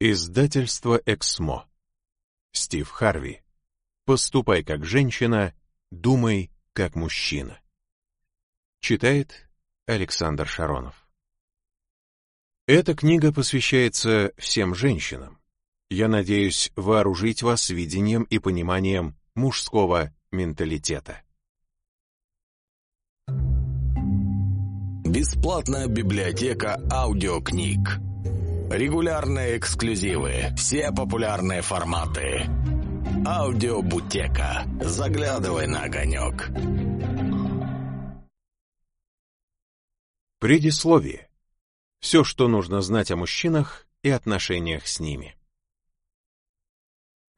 Издательство «Эксмо». Стив Харви. Поступай как женщина, думай как мужчина. Читает Александр Шаронов. Эта книга посвящается всем женщинам. Я надеюсь вооружить вас видением и пониманием мужского менталитета. Бесплатная библиотека аудиокниг. Регулярные эксклюзивы, все популярные форматы. Аудиобутека. Заглядывай на огонек. Предисловие. Все, что нужно знать о мужчинах и отношениях с ними.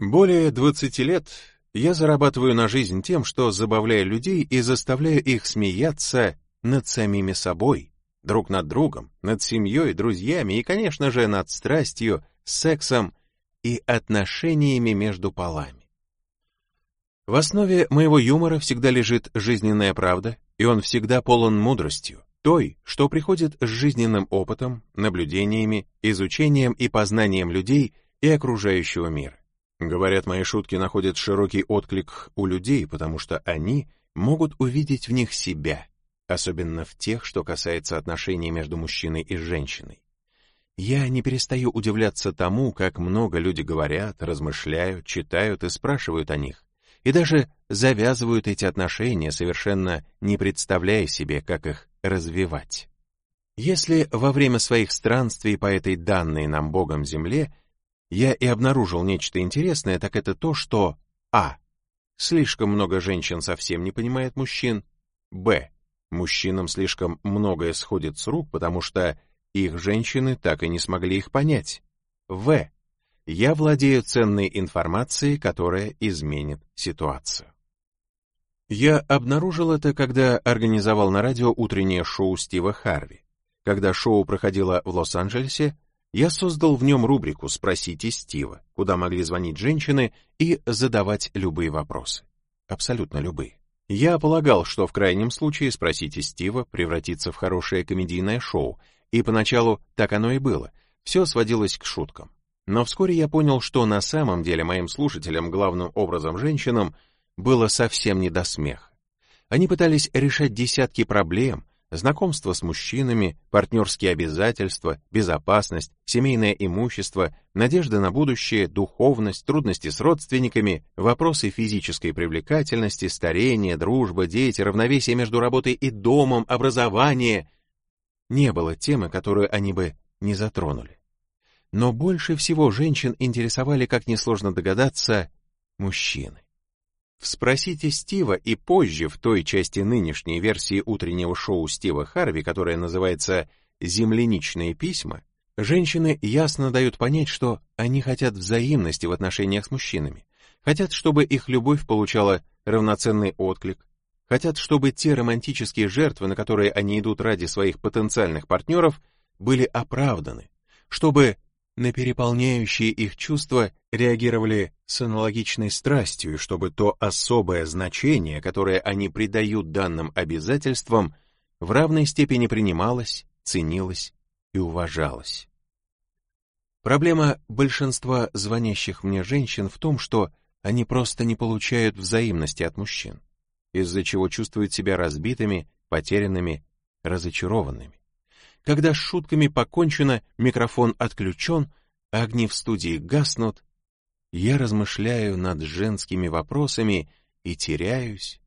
Более 20 лет я зарабатываю на жизнь тем, что забавляю людей и заставляю их смеяться над самими собой, друг над другом, над семьей, друзьями и, конечно же, над страстью, сексом и отношениями между полами. В основе моего юмора всегда лежит жизненная правда, и он всегда полон мудростью, той, что приходит с жизненным опытом, наблюдениями, изучением и познанием людей и окружающего мира. Говорят, мои шутки находят широкий отклик у людей, потому что они могут увидеть в них себя, особенно в тех, что касается отношений между мужчиной и женщиной. Я не перестаю удивляться тому, как много люди говорят, размышляют, читают и спрашивают о них, и даже завязывают эти отношения, совершенно не представляя себе, как их развивать. Если во время своих странствий по этой данной нам Богом земле я и обнаружил нечто интересное, так это то, что а. Слишком много женщин совсем не понимает мужчин, б. Мужчинам слишком многое сходит с рук, потому что их женщины так и не смогли их понять. В. Я владею ценной информацией, которая изменит ситуацию. Я обнаружил это, когда организовал на радио утреннее шоу Стива Харви. Когда шоу проходило в Лос-Анджелесе, я создал в нем рубрику «Спросите Стива», куда могли звонить женщины и задавать любые вопросы. Абсолютно любые. Я полагал, что в крайнем случае «Спросите Стива» превратится в хорошее комедийное шоу, и поначалу так оно и было, все сводилось к шуткам. Но вскоре я понял, что на самом деле моим слушателям, главным образом женщинам, было совсем не до смеха. Они пытались решать десятки проблем, знакомство с мужчинами, партнерские обязательства, безопасность, семейное имущество, надежда на будущее, духовность, трудности с родственниками, вопросы физической привлекательности, старение, дружба, дети, равновесие между работой и домом, образование. Не было темы, которую они бы не затронули. Но больше всего женщин интересовали, как несложно догадаться, мужчины. Спросите Стива и позже в той части нынешней версии утреннего шоу Стива Харви, которая называется «Земляничные письма», женщины ясно дают понять, что они хотят взаимности в отношениях с мужчинами, хотят, чтобы их любовь получала равноценный отклик, хотят, чтобы те романтические жертвы, на которые они идут ради своих потенциальных партнеров, были оправданы, чтобы на переполняющие их чувства реагировали с аналогичной страстью, чтобы то особое значение, которое они придают данным обязательствам, в равной степени принималось, ценилось и уважалось. Проблема большинства звонящих мне женщин в том, что они просто не получают взаимности от мужчин, из-за чего чувствуют себя разбитыми, потерянными, разочарованными. Когда с шутками покончено, микрофон отключен, а огни в студии гаснут, я размышляю над женскими вопросами и теряюсь,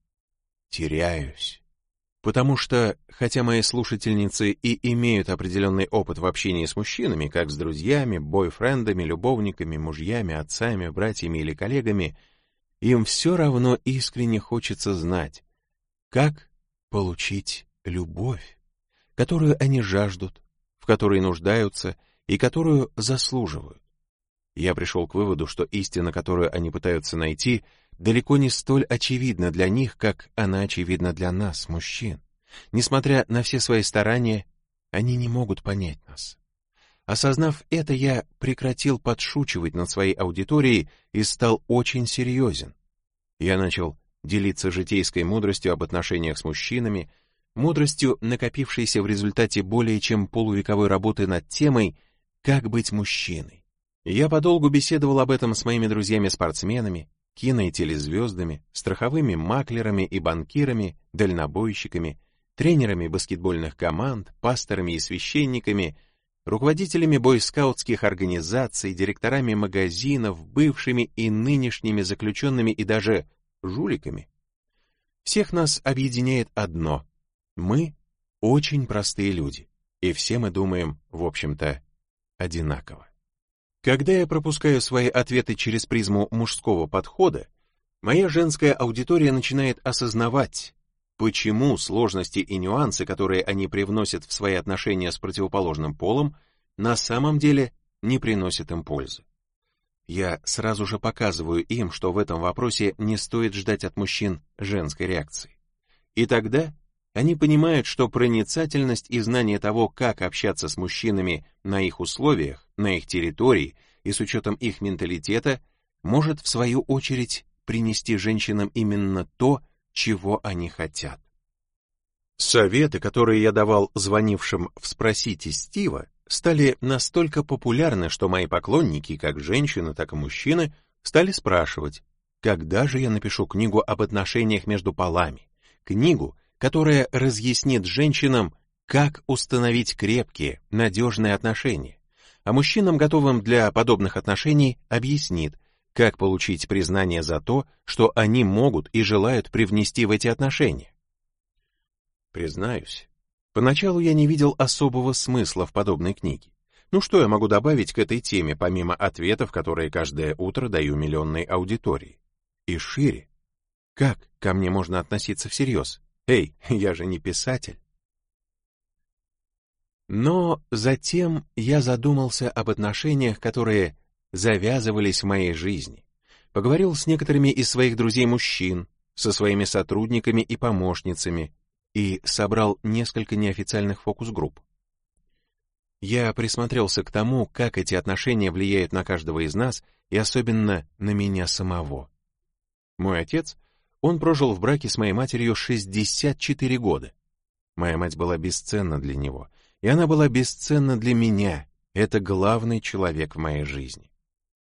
теряюсь. Потому что, хотя мои слушательницы и имеют определенный опыт в общении с мужчинами, как с друзьями, бойфрендами, любовниками, мужьями, отцами, братьями или коллегами, им все равно искренне хочется знать, как получить любовь которую они жаждут, в которой нуждаются и которую заслуживают. Я пришел к выводу, что истина, которую они пытаются найти, далеко не столь очевидна для них, как она очевидна для нас, мужчин. Несмотря на все свои старания, они не могут понять нас. Осознав это, я прекратил подшучивать над своей аудиторией и стал очень серьезен. Я начал делиться житейской мудростью об отношениях с мужчинами, мудростью, накопившейся в результате более чем полувековой работы над темой «Как быть мужчиной». Я подолгу беседовал об этом с моими друзьями-спортсменами, кино- и телезвездами, страховыми маклерами и банкирами, дальнобойщиками, тренерами баскетбольных команд, пасторами и священниками, руководителями бойскаутских организаций, директорами магазинов, бывшими и нынешними заключенными и даже жуликами. Всех нас объединяет одно — мы очень простые люди, и все мы думаем, в общем-то, одинаково. Когда я пропускаю свои ответы через призму мужского подхода, моя женская аудитория начинает осознавать, почему сложности и нюансы, которые они привносят в свои отношения с противоположным полом, на самом деле не приносят им пользы. Я сразу же показываю им, что в этом вопросе не стоит ждать от мужчин женской реакции. И тогда они понимают, что проницательность и знание того, как общаться с мужчинами на их условиях, на их территории и с учетом их менталитета, может в свою очередь принести женщинам именно то, чего они хотят. Советы, которые я давал звонившим в «Спросите Стива», стали настолько популярны, что мои поклонники, как женщины, так и мужчины, стали спрашивать, когда же я напишу книгу об отношениях между полами, книгу, которая разъяснит женщинам, как установить крепкие, надежные отношения, а мужчинам, готовым для подобных отношений, объяснит, как получить признание за то, что они могут и желают привнести в эти отношения. Признаюсь, поначалу я не видел особого смысла в подобной книге. Ну что я могу добавить к этой теме, помимо ответов, которые каждое утро даю миллионной аудитории? И шире. Как ко мне можно относиться всерьез? Эй, я же не писатель. Но затем я задумался об отношениях, которые завязывались в моей жизни. Поговорил с некоторыми из своих друзей-мужчин, со своими сотрудниками и помощницами, и собрал несколько неофициальных фокус-групп. Я присмотрелся к тому, как эти отношения влияют на каждого из нас и особенно на меня самого. Мой отец, он прожил в браке с моей матерью 64 года. Моя мать была бесценна для него, и она была бесценна для меня. Это главный человек в моей жизни.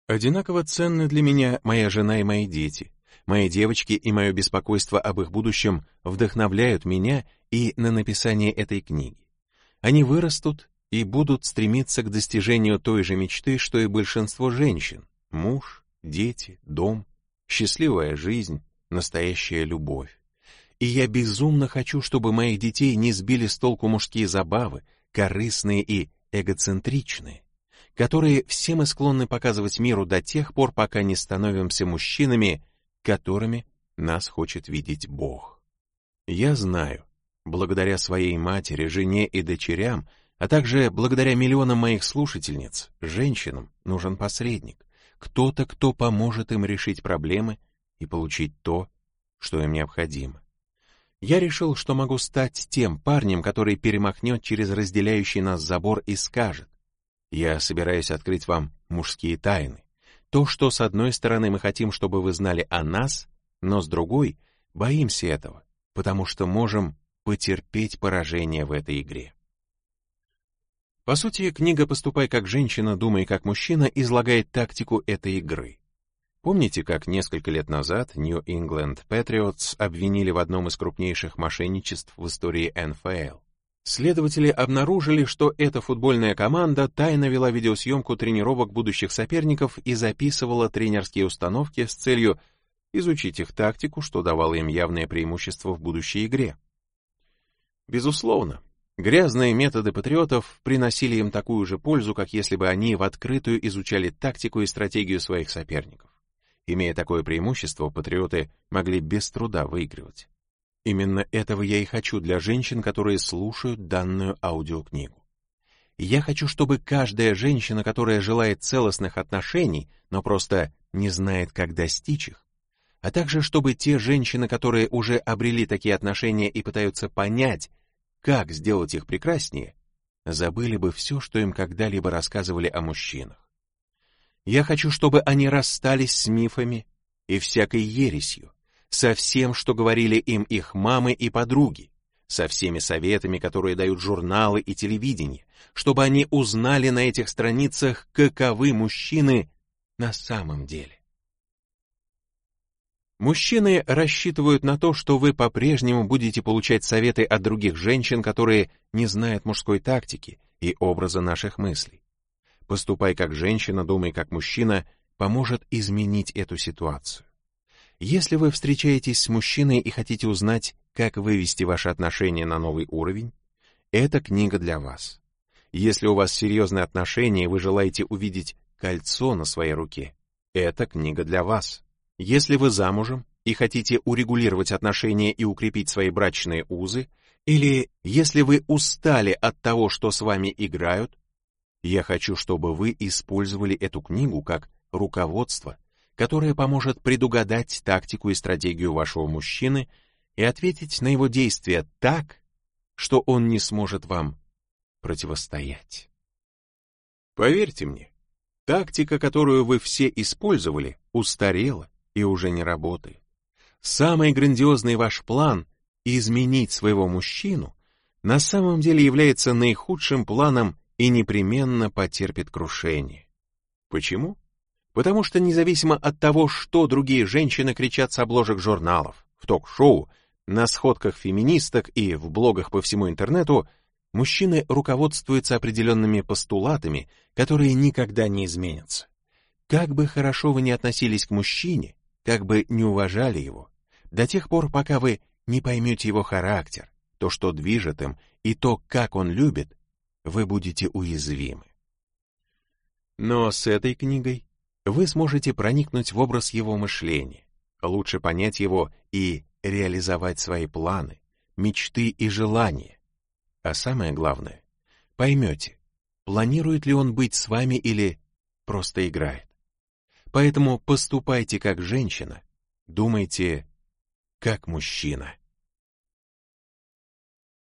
Одинаково ценны для меня моя жена и мои дети. Мои девочки и мое беспокойство об их будущем вдохновляют меня и на написание этой книги. Они вырастут и будут стремиться к достижению той же мечты, что и большинство женщин. Муж, дети, дом, счастливая жизнь, настоящая любовь. И я безумно хочу, чтобы моих детей не сбили с толку мужские забавы, корыстные и эгоцентричные которые все мы склонны показывать миру до тех пор, пока не становимся мужчинами, которыми нас хочет видеть Бог. Я знаю, благодаря своей матери, жене и дочерям, а также благодаря миллионам моих слушательниц, женщинам нужен посредник, кто-то, кто поможет им решить проблемы и получить то, что им необходимо. Я решил, что могу стать тем парнем, который перемахнет через разделяющий нас забор и скажет, я собираюсь открыть вам мужские тайны. То, что с одной стороны мы хотим, чтобы вы знали о нас, но с другой боимся этого, потому что можем потерпеть поражение в этой игре. По сути, книга «Поступай как женщина, думай как мужчина» излагает тактику этой игры. Помните, как несколько лет назад New England Patriots обвинили в одном из крупнейших мошенничеств в истории НФЛ? Следователи обнаружили, что эта футбольная команда тайно вела видеосъемку тренировок будущих соперников и записывала тренерские установки с целью изучить их тактику, что давало им явное преимущество в будущей игре. Безусловно, грязные методы патриотов приносили им такую же пользу, как если бы они в открытую изучали тактику и стратегию своих соперников. Имея такое преимущество, патриоты могли без труда выигрывать. Именно этого я и хочу для женщин, которые слушают данную аудиокнигу. Я хочу, чтобы каждая женщина, которая желает целостных отношений, но просто не знает, как достичь их, а также чтобы те женщины, которые уже обрели такие отношения и пытаются понять, как сделать их прекраснее, забыли бы все, что им когда-либо рассказывали о мужчинах. Я хочу, чтобы они расстались с мифами и всякой ересью, со всем, что говорили им их мамы и подруги, со всеми советами, которые дают журналы и телевидение, чтобы они узнали на этих страницах, каковы мужчины на самом деле. Мужчины рассчитывают на то, что вы по-прежнему будете получать советы от других женщин, которые не знают мужской тактики и образа наших мыслей. Поступай как женщина, думай как мужчина, поможет изменить эту ситуацию. Если вы встречаетесь с мужчиной и хотите узнать, как вывести ваши отношения на новый уровень, эта книга для вас. Если у вас серьезные отношения и вы желаете увидеть кольцо на своей руке, эта книга для вас. Если вы замужем и хотите урегулировать отношения и укрепить свои брачные узы, или если вы устали от того, что с вами играют, я хочу, чтобы вы использовали эту книгу как руководство, которое поможет предугадать тактику и стратегию вашего мужчины и ответить на его действия так, что он не сможет вам противостоять. Поверьте мне, тактика, которую вы все использовали, устарела и уже не работает. Самый грандиозный ваш план — изменить своего мужчину — на самом деле является наихудшим планом и непременно потерпит крушение. Почему? Потому что независимо от того, что другие женщины кричат с обложек журналов, в ток-шоу, на сходках феминисток и в блогах по всему интернету, мужчины руководствуются определенными постулатами, которые никогда не изменятся. Как бы хорошо вы ни относились к мужчине, как бы не уважали его, до тех пор, пока вы не поймете его характер, то, что движет им, и то, как он любит, вы будете уязвимы. Но с этой книгой вы сможете проникнуть в образ его мышления, лучше понять его и реализовать свои планы, мечты и желания. А самое главное, поймете, планирует ли он быть с вами или просто играет. Поэтому поступайте как женщина, думайте как мужчина.